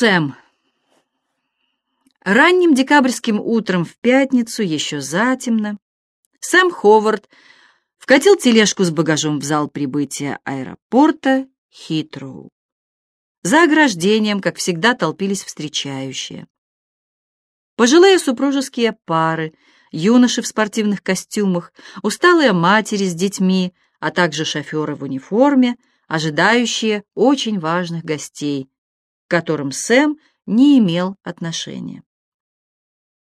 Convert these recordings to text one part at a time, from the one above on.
Сэм. Ранним декабрьским утром в пятницу, еще затемно, Сэм Ховард вкатил тележку с багажом в зал прибытия аэропорта Хитроу. За ограждением, как всегда, толпились встречающие. Пожилые супружеские пары, юноши в спортивных костюмах, усталые матери с детьми, а также шоферы в униформе, ожидающие очень важных гостей, которым Сэм не имел отношения.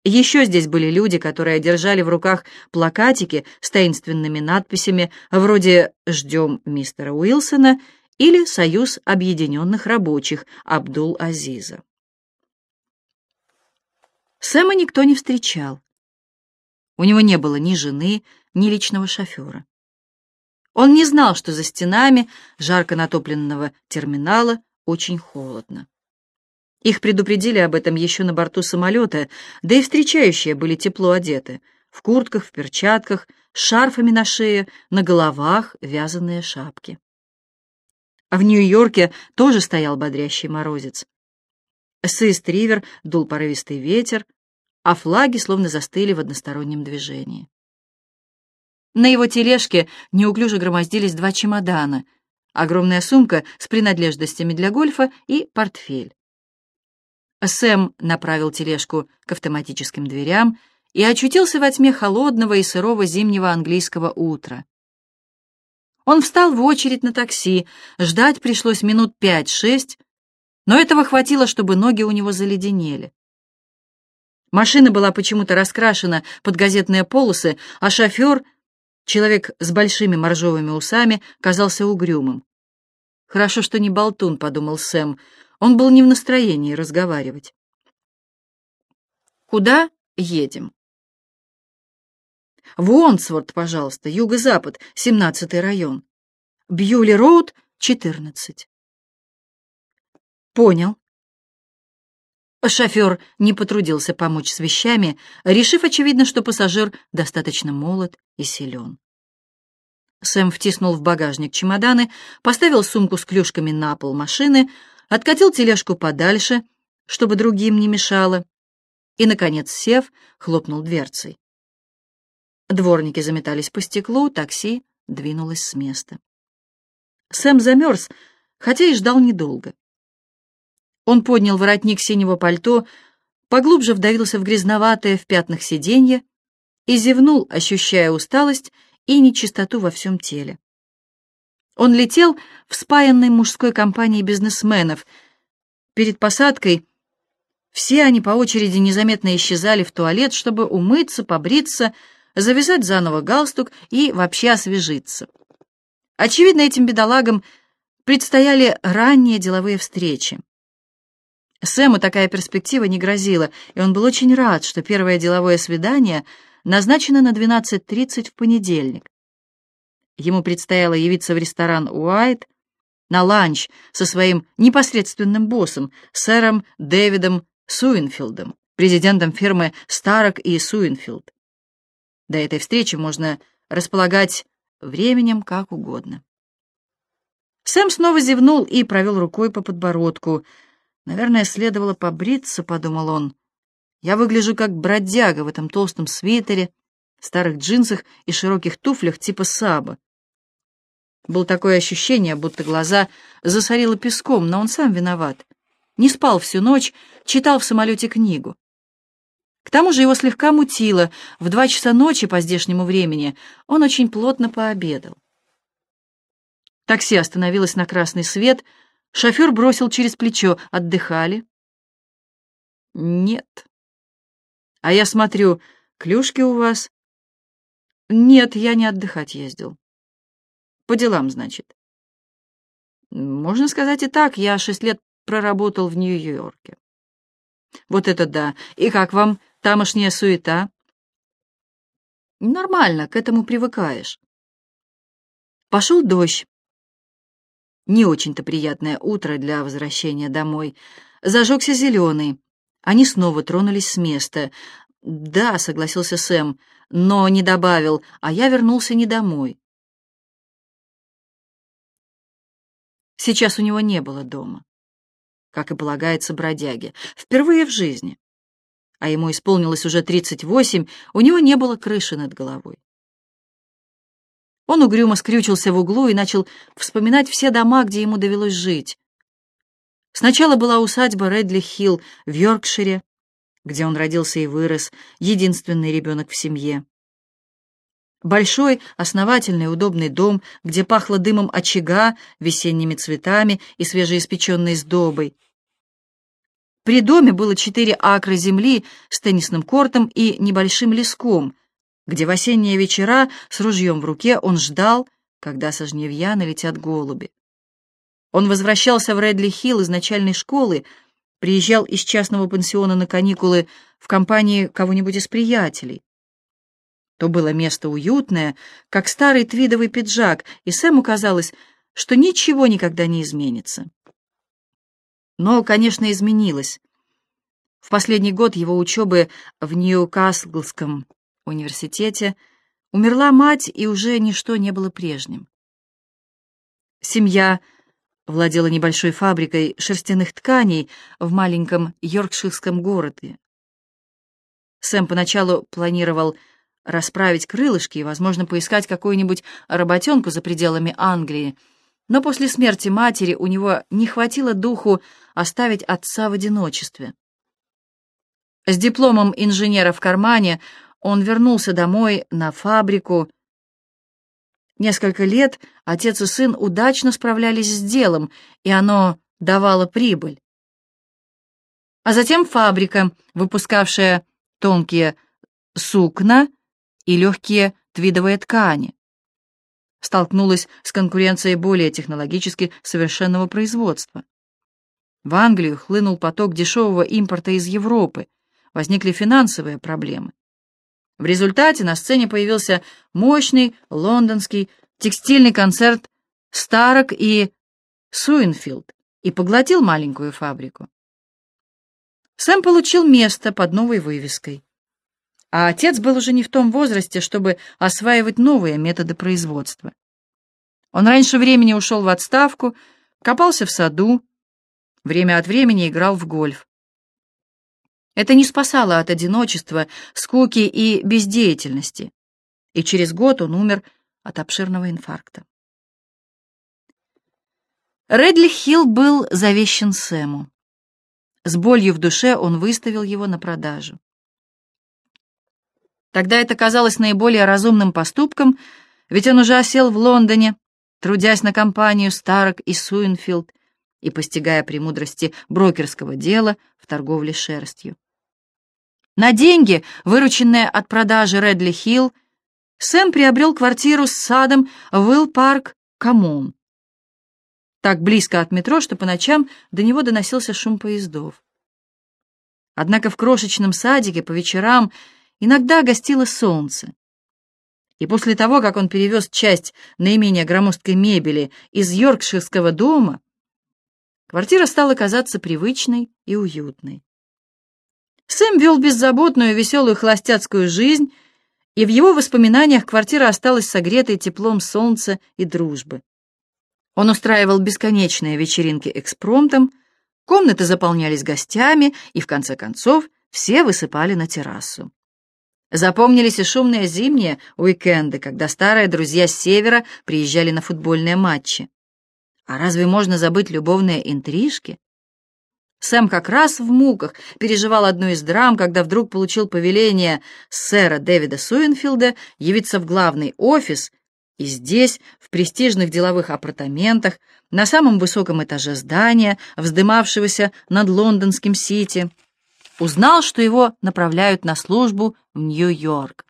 Еще здесь были люди, которые держали в руках плакатики с таинственными надписями вроде «Ждем мистера Уилсона» или «Союз объединенных рабочих Абдул-Азиза». Сэма никто не встречал. У него не было ни жены, ни личного шофера. Он не знал, что за стенами жарко натопленного терминала очень холодно. Их предупредили об этом еще на борту самолета, да и встречающие были тепло одеты, в куртках, в перчатках, с шарфами на шее, на головах вязаные шапки. А в Нью-Йорке тоже стоял бодрящий морозец. С Ист-Ривер дул порывистый ветер, а флаги словно застыли в одностороннем движении. На его тележке неуклюже громоздились два чемодана, огромная сумка с принадлежностями для гольфа и портфель. Сэм направил тележку к автоматическим дверям и очутился во тьме холодного и сырого зимнего английского утра. Он встал в очередь на такси, ждать пришлось минут пять-шесть, но этого хватило, чтобы ноги у него заледенели. Машина была почему-то раскрашена под газетные полосы, а шофер, человек с большими моржовыми усами, казался угрюмым. «Хорошо, что не болтун», — подумал Сэм, он был не в настроении разговаривать. «Куда едем?» «В Уонсворт, пожалуйста, юго-запад, 17-й район. Бьюли-роуд, 14». «Понял». Шофер не потрудился помочь с вещами, решив, очевидно, что пассажир достаточно молод и силен. Сэм втиснул в багажник чемоданы, поставил сумку с клюшками на пол машины, откатил тележку подальше, чтобы другим не мешало, и, наконец, сев, хлопнул дверцей. Дворники заметались по стеклу, такси двинулось с места. Сэм замерз, хотя и ждал недолго. Он поднял воротник синего пальто, поглубже вдавился в грязноватое в пятнах сиденье и зевнул, ощущая усталость и нечистоту во всем теле. Он летел в спаянной мужской компании бизнесменов. Перед посадкой все они по очереди незаметно исчезали в туалет, чтобы умыться, побриться, завязать заново галстук и вообще освежиться. Очевидно, этим бедолагам предстояли ранние деловые встречи. Сэму такая перспектива не грозила, и он был очень рад, что первое деловое свидание назначено на 12.30 в понедельник. Ему предстояло явиться в ресторан «Уайт» на ланч со своим непосредственным боссом, сэром Дэвидом Суинфилдом, президентом фирмы «Старок и Суинфилд». До этой встречи можно располагать временем как угодно. Сэм снова зевнул и провел рукой по подбородку. «Наверное, следовало побриться», — подумал он. «Я выгляжу как бродяга в этом толстом свитере, старых джинсах и широких туфлях типа саба. Было такое ощущение, будто глаза засорило песком, но он сам виноват. Не спал всю ночь, читал в самолете книгу. К тому же его слегка мутило. В два часа ночи по здешнему времени он очень плотно пообедал. Такси остановилось на красный свет. Шофер бросил через плечо. «Отдыхали?» «Нет». «А я смотрю, клюшки у вас?» «Нет, я не отдыхать ездил». По делам, значит. Можно сказать и так, я шесть лет проработал в Нью-Йорке. Вот это да. И как вам тамошняя суета? Нормально, к этому привыкаешь. Пошел дождь. Не очень-то приятное утро для возвращения домой. Зажегся зеленый. Они снова тронулись с места. «Да», — согласился Сэм, но не добавил, «а я вернулся не домой. Сейчас у него не было дома. как и полагается бродяге, впервые в жизни. А ему исполнилось уже 38, у него не было крыши над головой. Он угрюмо скрючился в углу и начал вспоминать все дома, где ему довелось жить. Сначала была усадьба Редли-Хилл в Йоркшире, где он родился и вырос, единственный ребенок в семье. Большой, основательный, удобный дом, где пахло дымом очага, весенними цветами и свежеиспеченной сдобой. При доме было четыре акра земли с теннисным кортом и небольшим леском — где в осенние вечера с ружьем в руке он ждал, когда со жневья налетят голуби. Он возвращался в Редли-Хилл из начальной школы, приезжал из частного пансиона на каникулы в компании кого-нибудь из приятелей. То было место уютное, как старый твидовый пиджак, и Сэму казалось, что ничего никогда не изменится. Но, конечно, изменилось. В последний год его учебы в Ньюкаслском университете, умерла мать, и уже ничто не было прежним. Семья владела небольшой фабрикой шерстяных тканей в маленьком йоркширском городе. Сэм поначалу планировал расправить крылышки и, возможно, поискать какую-нибудь работенку за пределами Англии, но после смерти матери у него не хватило духу оставить отца в одиночестве. С дипломом инженера в кармане он вернулся домой на фабрику. Несколько лет отец и сын удачно справлялись с делом, и оно давало прибыль. А затем фабрика, выпускавшая тонкие сукна и легкие твидовые ткани, столкнулась с конкуренцией более технологически совершенного производства. В Англию хлынул поток дешевого импорта из Европы, возникли финансовые проблемы. В результате на сцене появился мощный лондонский текстильный концерт Старок и Суинфилд и поглотил маленькую фабрику. Сэм получил место под новой вывеской, а отец был уже не в том возрасте, чтобы осваивать новые методы производства. Он раньше времени ушел в отставку, копался в саду, время от времени играл в гольф. Это не спасало от одиночества, скуки и бездеятельности. И через год он умер от обширного инфаркта. Редли Хилл был завещен Сэму. С болью в душе он выставил его на продажу. Тогда это казалось наиболее разумным поступком, ведь он уже осел в Лондоне, трудясь на компанию Старок и Суинфилд и постигая премудрости брокерского дела в торговле шерстью. На деньги, вырученные от продажи Редли Хилл, Сэм приобрел квартиру с садом в Уилл-парк Коммун. Так близко от метро, что по ночам до него доносился шум поездов. Однако в крошечном садике по вечерам иногда гостило солнце. И после того, как он перевез часть наименее громоздкой мебели из Йоркширского дома, квартира стала казаться привычной и уютной. Сэм вел беззаботную, веселую холостяцкую жизнь, и в его воспоминаниях квартира осталась согретой теплом солнца и дружбы. Он устраивал бесконечные вечеринки экспромтом, комнаты заполнялись гостями, и, в конце концов, все высыпали на террасу. Запомнились и шумные зимние уикенды, когда старые друзья с севера приезжали на футбольные матчи. А разве можно забыть любовные интрижки? Сэм как раз в муках переживал одну из драм, когда вдруг получил повеление сэра Дэвида Суинфилда явиться в главный офис, и здесь, в престижных деловых апартаментах, на самом высоком этаже здания, вздымавшегося над лондонским Сити, узнал, что его направляют на службу в Нью-Йорк.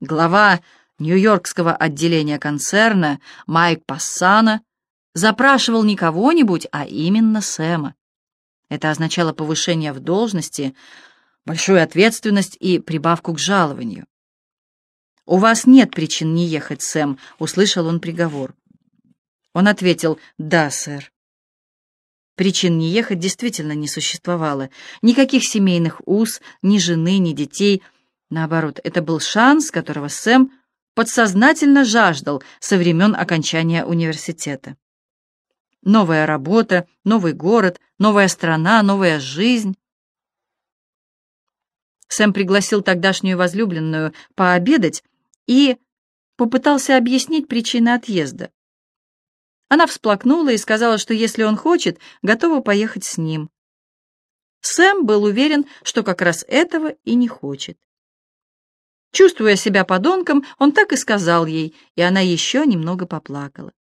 Глава Нью-Йоркского отделения концерна Майк Пассана запрашивал не кого-нибудь, а именно Сэма. Это означало повышение в должности, большую ответственность и прибавку к жалованию. «У вас нет причин не ехать, Сэм», — услышал он приговор. Он ответил «Да, сэр». Причин не ехать действительно не существовало. Никаких семейных уз, ни жены, ни детей. Наоборот, это был шанс, которого Сэм подсознательно жаждал со времен окончания университета. Новая работа, новый город, новая страна, новая жизнь. Сэм пригласил тогдашнюю возлюбленную пообедать и попытался объяснить причины отъезда. Она всплакнула и сказала, что если он хочет, готова поехать с ним. Сэм был уверен, что как раз этого и не хочет. Чувствуя себя подонком, он так и сказал ей, и она еще немного поплакала.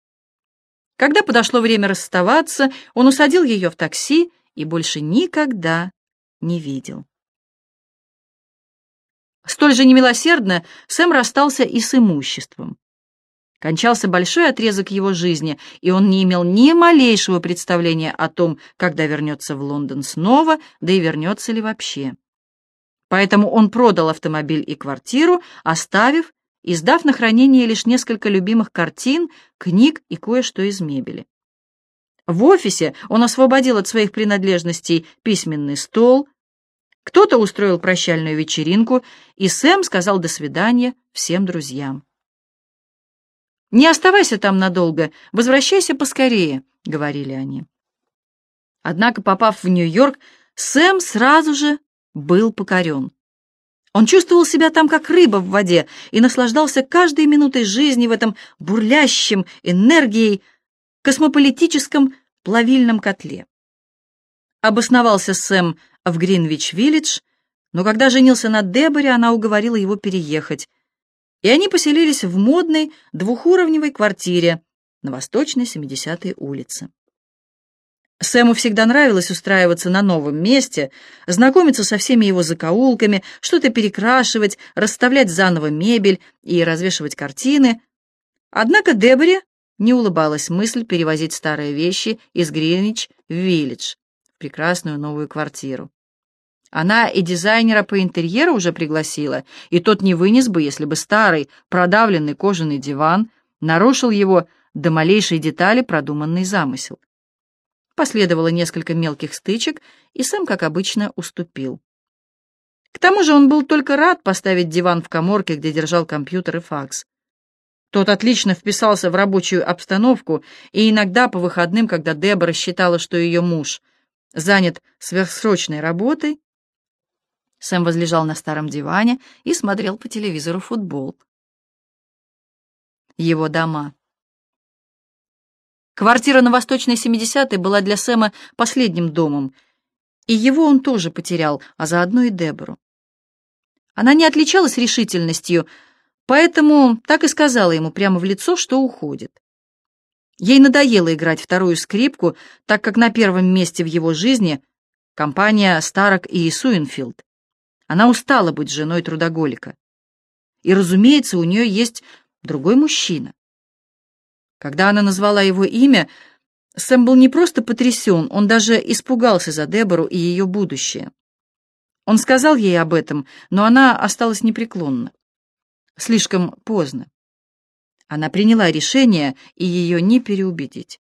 Когда подошло время расставаться, он усадил ее в такси и больше никогда не видел. Столь же немилосердно Сэм расстался и с имуществом. Кончался большой отрезок его жизни, и он не имел ни малейшего представления о том, когда вернется в Лондон снова, да и вернется ли вообще. Поэтому он продал автомобиль и квартиру, оставив и сдав на хранение лишь несколько любимых картин, книг и кое-что из мебели. В офисе он освободил от своих принадлежностей письменный стол, кто-то устроил прощальную вечеринку, и Сэм сказал «до свидания» всем друзьям. «Не оставайся там надолго, возвращайся поскорее», — говорили они. Однако, попав в Нью-Йорк, Сэм сразу же был покорен. Он чувствовал себя там как рыба в воде и наслаждался каждой минутой жизни в этом бурлящем энергией космополитическом плавильном котле. Обосновался Сэм в Гринвич-Виллидж, но когда женился на Деборе, она уговорила его переехать, и они поселились в модной двухуровневой квартире на Восточной 70-й улице. Сэму всегда нравилось устраиваться на новом месте, знакомиться со всеми его закоулками, что-то перекрашивать, расставлять заново мебель и развешивать картины. Однако Деборе не улыбалась мысль перевозить старые вещи из Гринвич в Виллидж, в прекрасную новую квартиру. Она и дизайнера по интерьеру уже пригласила, и тот не вынес бы, если бы старый, продавленный кожаный диван нарушил его до малейшей детали продуманный замысел. Последовало несколько мелких стычек, и Сэм, как обычно, уступил. К тому же он был только рад поставить диван в коморке, где держал компьютер и факс. Тот отлично вписался в рабочую обстановку, и иногда по выходным, когда Дебора считала, что ее муж занят сверхсрочной работой, Сэм возлежал на старом диване и смотрел по телевизору футбол. Его дома. Квартира на Восточной 70-й была для Сэма последним домом, и его он тоже потерял, а заодно и Дебору. Она не отличалась решительностью, поэтому так и сказала ему прямо в лицо, что уходит. Ей надоело играть вторую скрипку, так как на первом месте в его жизни компания Старок и Суинфилд. Она устала быть женой трудоголика. И, разумеется, у нее есть другой мужчина. Когда она назвала его имя, Сэм был не просто потрясен, он даже испугался за Дебору и ее будущее. Он сказал ей об этом, но она осталась непреклонна. Слишком поздно. Она приняла решение, и ее не переубедить.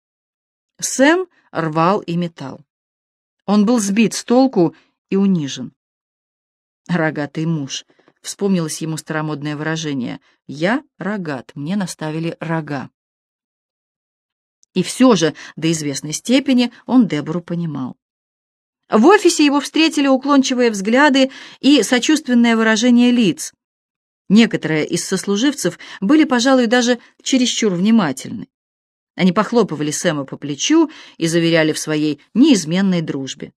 Сэм рвал и метал. Он был сбит с толку и унижен. «Рогатый муж», — вспомнилось ему старомодное выражение. «Я рогат, мне наставили рога». И все же, до известной степени, он Дебору понимал. В офисе его встретили уклончивые взгляды и сочувственное выражение лиц. Некоторые из сослуживцев были, пожалуй, даже чересчур внимательны. Они похлопывали Сэма по плечу и заверяли в своей неизменной дружбе.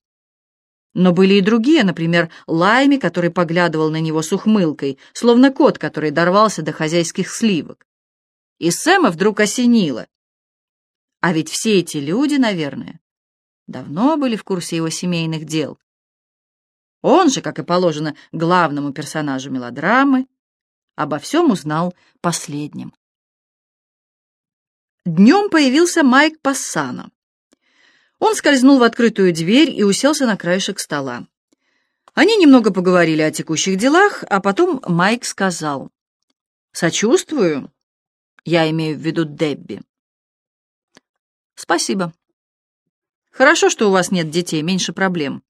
Но были и другие, например, Лайми, который поглядывал на него с ухмылкой, словно кот, который дорвался до хозяйских сливок. И Сэма вдруг осенило. А ведь все эти люди, наверное, давно были в курсе его семейных дел. Он же, как и положено главному персонажу мелодрамы, обо всем узнал последним. Днем появился Майк Пассано. Он скользнул в открытую дверь и уселся на краешек стола. Они немного поговорили о текущих делах, а потом Майк сказал, «Сочувствую, я имею в виду Дебби. Спасибо. Хорошо, что у вас нет детей, меньше проблем.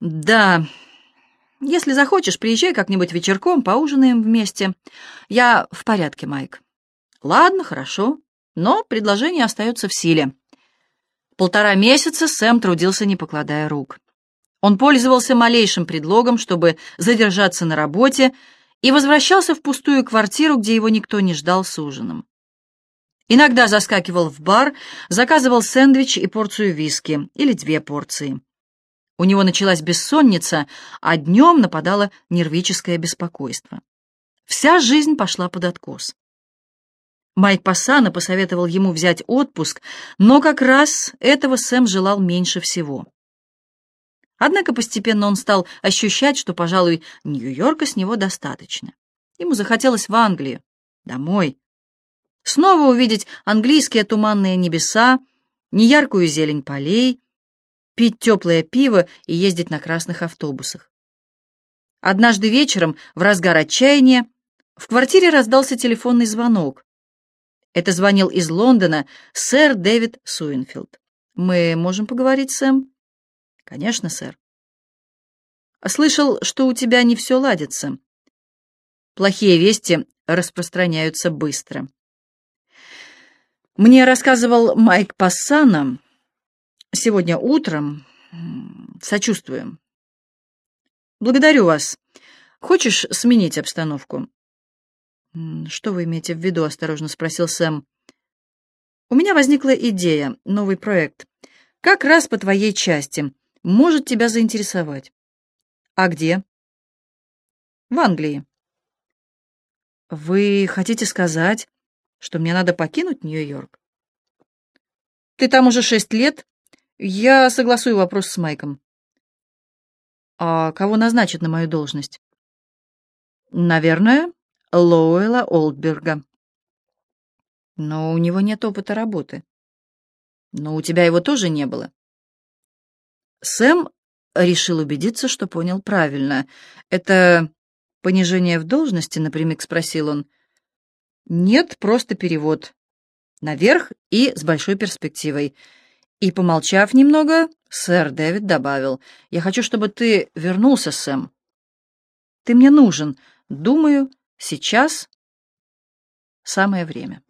Да, если захочешь, приезжай как-нибудь вечерком, поужинаем вместе. Я в порядке, Майк. Ладно, хорошо, но предложение остается в силе. Полтора месяца Сэм трудился, не покладая рук. Он пользовался малейшим предлогом, чтобы задержаться на работе, и возвращался в пустую квартиру, где его никто не ждал с ужином. Иногда заскакивал в бар, заказывал сэндвич и порцию виски, или две порции. У него началась бессонница, а днем нападало нервическое беспокойство. Вся жизнь пошла под откос. Майк Пассана посоветовал ему взять отпуск, но как раз этого Сэм желал меньше всего. Однако постепенно он стал ощущать, что, пожалуй, Нью-Йорка с него достаточно. Ему захотелось в Англию, домой. Снова увидеть английские туманные небеса, неяркую зелень полей, пить теплое пиво и ездить на красных автобусах. Однажды вечером, в разгар отчаяния, в квартире раздался телефонный звонок. Это звонил из Лондона сэр Дэвид Суинфилд. «Мы можем поговорить, Сэм?» «Конечно, сэр». «Слышал, что у тебя не все ладится. Плохие вести распространяются быстро». Мне рассказывал Майк Пассана сегодня утром. Сочувствую. Благодарю вас. Хочешь сменить обстановку? Что вы имеете в виду? Осторожно спросил Сэм. У меня возникла идея, новый проект. Как раз по твоей части. Может тебя заинтересовать. А где? В Англии. Вы хотите сказать, что мне надо покинуть Нью-Йорк? Ты там уже шесть лет. Я согласую вопрос с Майком. А кого назначат на мою должность? Наверное, Лоуэлла Олдберга. Но у него нет опыта работы. Но у тебя его тоже не было. Сэм решил убедиться, что понял правильно. Это понижение в должности, напрямик спросил он. Нет, просто перевод. Наверх и с большой перспективой. И, помолчав немного, сэр Дэвид добавил, «Я хочу, чтобы ты вернулся, Сэм. Ты мне нужен. Думаю, сейчас самое время».